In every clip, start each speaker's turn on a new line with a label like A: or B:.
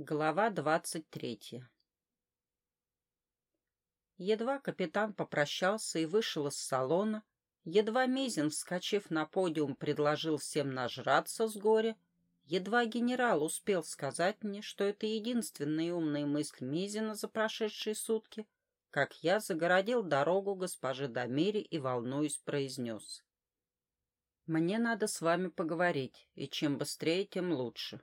A: Глава двадцать третья Едва капитан попрощался и вышел из салона, едва Мизин, вскочив на подиум, предложил всем нажраться с горя, едва генерал успел сказать мне, что это единственная умная мысль Мизина за прошедшие сутки, как я загородил дорогу госпоже Дамире и, волнуюсь, произнес. «Мне надо с вами поговорить, и чем быстрее, тем лучше».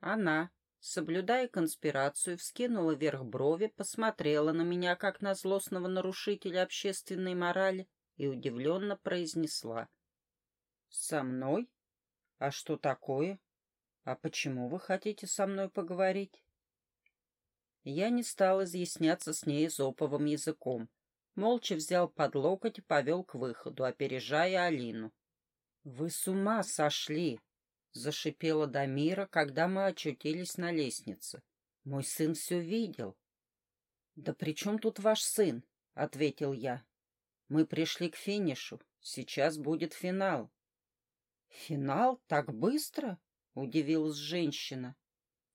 A: Она, соблюдая конспирацию, вскинула вверх брови, посмотрела на меня, как на злостного нарушителя общественной морали, и удивленно произнесла. «Со мной? А что такое? А почему вы хотите со мной поговорить?» Я не стал изъясняться с ней зоповым языком. Молча взял под локоть и повел к выходу, опережая Алину. «Вы с ума сошли!» — зашипела Дамира, когда мы очутились на лестнице. «Мой сын все видел». «Да при чем тут ваш сын?» — ответил я. «Мы пришли к финишу. Сейчас будет финал». «Финал? Так быстро?» — удивилась женщина.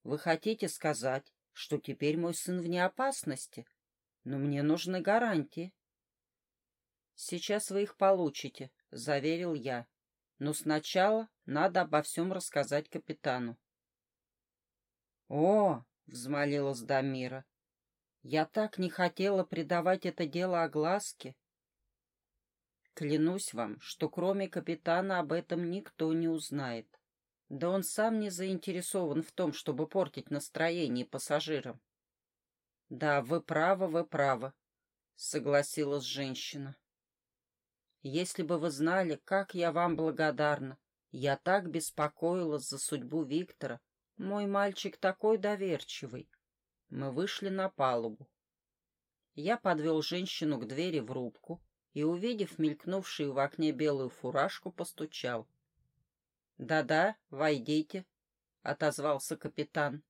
A: «Вы хотите сказать, что теперь мой сын вне опасности? Но мне нужны гарантии». «Сейчас вы их получите», — заверил я. «Но сначала надо обо всем рассказать капитану. «О!» — взмолилась Дамира. «Я так не хотела придавать это дело огласке. Клянусь вам, что кроме капитана об этом никто не узнает. Да он сам не заинтересован в том, чтобы портить настроение пассажирам». «Да, вы правы, вы правы», — согласилась женщина. «Если бы вы знали, как я вам благодарна. Я так беспокоилась за судьбу Виктора. Мой мальчик такой доверчивый. Мы вышли на палубу. Я подвел женщину к двери в рубку и, увидев мелькнувшую в окне белую фуражку, постучал. «Да-да, войдите», — отозвался капитан.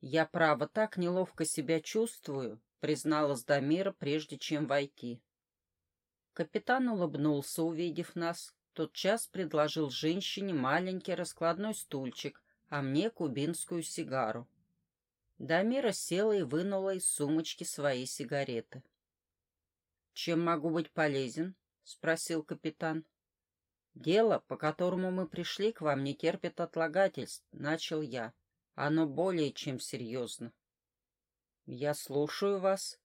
A: «Я, право, так неловко себя чувствую», — призналась Дамира, прежде чем войти. Капитан улыбнулся, увидев нас, тотчас предложил женщине маленький раскладной стульчик, а мне кубинскую сигару. Дамира села и вынула из сумочки свои сигареты. «Чем могу быть полезен?» — спросил капитан. «Дело, по которому мы пришли к вам, не терпит отлагательств», — начал я. «Оно более чем серьезно». «Я слушаю вас».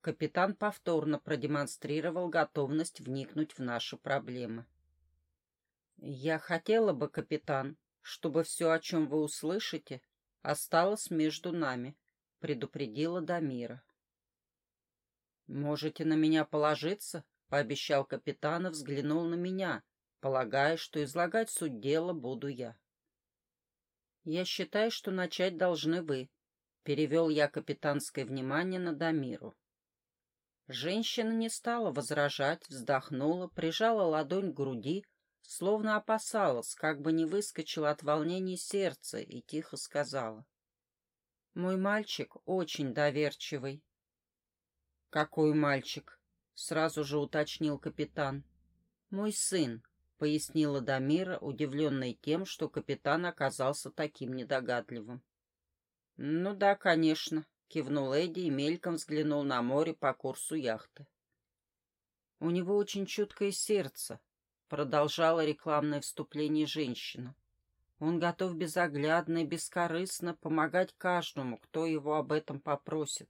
A: Капитан повторно продемонстрировал готовность вникнуть в наши проблемы. «Я хотела бы, капитан, чтобы все, о чем вы услышите, осталось между нами», — предупредила Дамира. «Можете на меня положиться?» — пообещал капитан и взглянул на меня, полагая, что излагать суть дела буду я. «Я считаю, что начать должны вы», — перевел я капитанское внимание на Дамиру. Женщина не стала возражать, вздохнула, прижала ладонь к груди, словно опасалась, как бы не выскочила от волнения сердце, и тихо сказала. «Мой мальчик очень доверчивый». «Какой мальчик?» — сразу же уточнил капитан. «Мой сын», — пояснила Дамира, удивленная тем, что капитан оказался таким недогадливым. «Ну да, конечно», — кивнул Эдди и мельком взглянул на море по курсу яхты. «У него очень чуткое сердце», Продолжала рекламное вступление женщина. Он готов безоглядно и бескорыстно помогать каждому, кто его об этом попросит.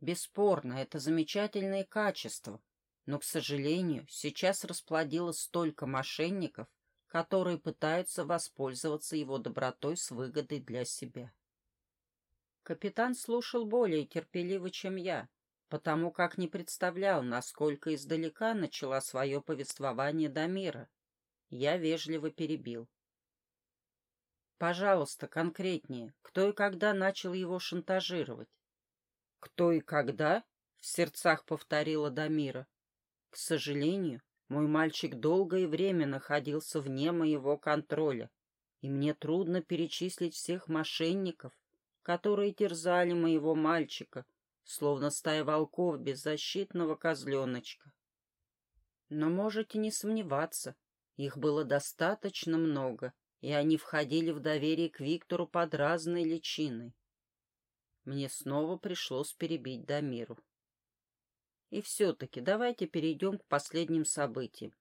A: Бесспорно, это замечательное качество, но, к сожалению, сейчас расплодилось столько мошенников, которые пытаются воспользоваться его добротой с выгодой для себя. Капитан слушал более терпеливо, чем я, потому как не представлял, насколько издалека начала свое повествование до мира. Я вежливо перебил. «Пожалуйста, конкретнее, кто и когда начал его шантажировать?» «Кто и когда?» — в сердцах повторила Дамира. «К сожалению, мой мальчик долгое время находился вне моего контроля, и мне трудно перечислить всех мошенников, которые терзали моего мальчика, словно стая волков беззащитного козленочка. Но можете не сомневаться, их было достаточно много, и они входили в доверие к Виктору под разной личиной. Мне снова пришлось перебить Дамиру. И все-таки давайте перейдем к последним событиям.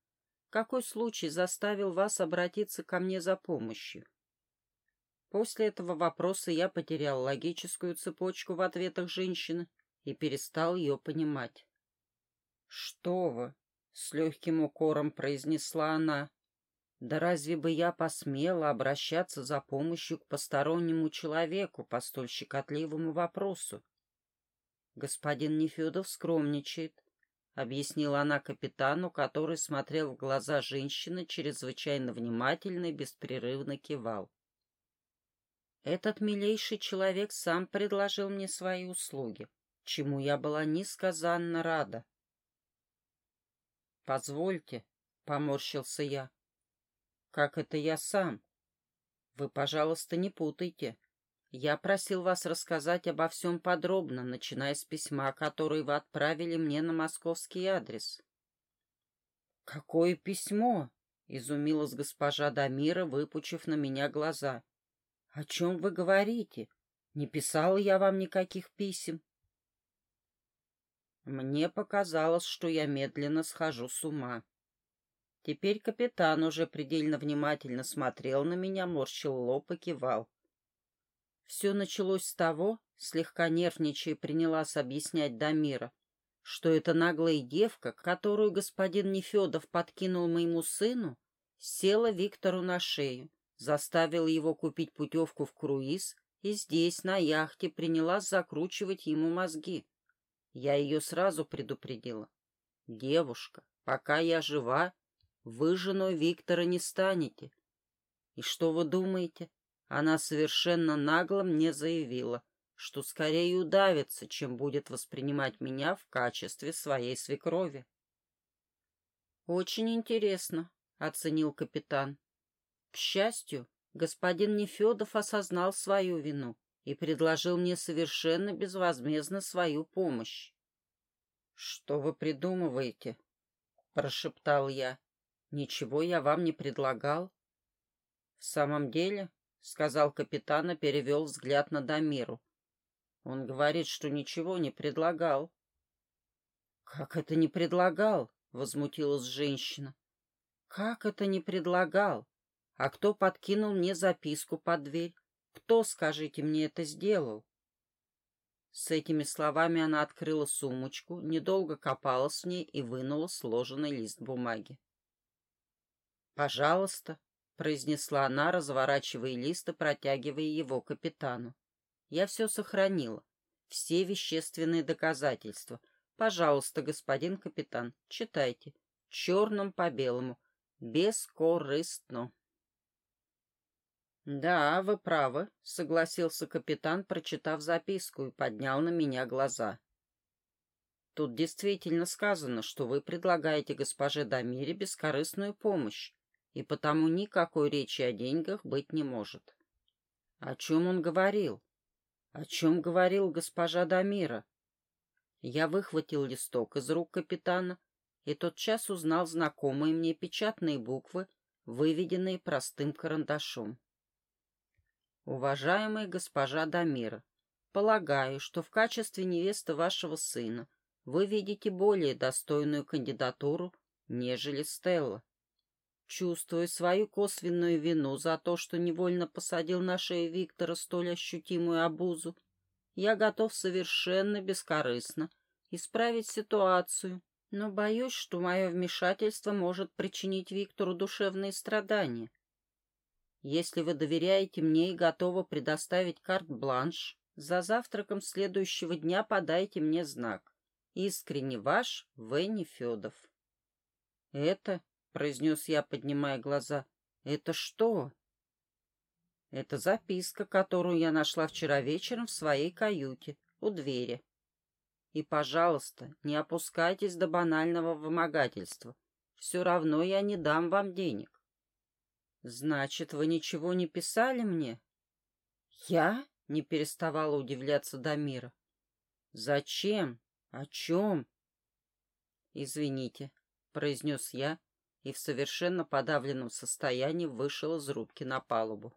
A: Какой случай заставил вас обратиться ко мне за помощью? После этого вопроса я потерял логическую цепочку в ответах женщины и перестал ее понимать. «Что вы?» — с легким укором произнесла она. «Да разве бы я посмела обращаться за помощью к постороннему человеку по столь щекотливому вопросу?» «Господин Нефедов скромничает», — объяснила она капитану, который смотрел в глаза женщины, чрезвычайно внимательно и беспрерывно кивал. «Этот милейший человек сам предложил мне свои услуги, чему я была несказанно рада». «Позвольте», — поморщился я. «Как это я сам? Вы, пожалуйста, не путайте. Я просил вас рассказать обо всем подробно, начиная с письма, которое вы отправили мне на московский адрес». «Какое письмо?» — изумилась госпожа Дамира, выпучив на меня глаза. «О чем вы говорите? Не писала я вам никаких писем». Мне показалось, что я медленно схожу с ума. Теперь капитан уже предельно внимательно смотрел на меня, морщил лоб и кивал. Все началось с того, слегка нервничая принялась объяснять Дамира, что эта наглая девка, которую господин Нефедов подкинул моему сыну, села Виктору на шею, заставила его купить путевку в круиз и здесь, на яхте, принялась закручивать ему мозги. Я ее сразу предупредила. «Девушка, пока я жива, вы женой Виктора не станете». И что вы думаете? Она совершенно нагло мне заявила, что скорее удавится, чем будет воспринимать меня в качестве своей свекрови. «Очень интересно», — оценил капитан. К счастью, господин Нефедов осознал свою вину и предложил мне совершенно безвозмездно свою помощь. «Что вы придумываете?» — прошептал я. «Ничего я вам не предлагал». «В самом деле?» — сказал капитан и перевел взгляд на Дамиру. «Он говорит, что ничего не предлагал». «Как это не предлагал?» — возмутилась женщина. «Как это не предлагал? А кто подкинул мне записку под дверь? Кто, скажите мне, это сделал? С этими словами она открыла сумочку, недолго копалась в ней и вынула сложенный лист бумаги. «Пожалуйста», — произнесла она, разворачивая лист и протягивая его капитану. «Я все сохранила, все вещественные доказательства. Пожалуйста, господин капитан, читайте, черным по белому, бескорыстно». «Да, вы правы», — согласился капитан, прочитав записку и поднял на меня глаза. «Тут действительно сказано, что вы предлагаете госпоже Дамире бескорыстную помощь, и потому никакой речи о деньгах быть не может». «О чем он говорил?» «О чем говорил госпожа Дамира?» Я выхватил листок из рук капитана и тотчас узнал знакомые мне печатные буквы, выведенные простым карандашом. Уважаемая госпожа Дамира, полагаю, что в качестве невесты вашего сына вы видите более достойную кандидатуру, нежели Стелла. Чувствуя свою косвенную вину за то, что невольно посадил на шею Виктора столь ощутимую обузу, я готов совершенно бескорыстно исправить ситуацию, но боюсь, что мое вмешательство может причинить Виктору душевные страдания. Если вы доверяете мне и готовы предоставить карт-бланш, за завтраком следующего дня подайте мне знак. Искренне ваш Венни Федов. Это, — произнес я, поднимая глаза, — это что? Это записка, которую я нашла вчера вечером в своей каюте, у двери. И, пожалуйста, не опускайтесь до банального вымогательства. Все равно я не дам вам денег. «Значит, вы ничего не писали мне?» «Я?» — не переставала удивляться Дамира. «Зачем? О чем?» «Извините», — произнес я и в совершенно подавленном состоянии вышел из рубки на палубу.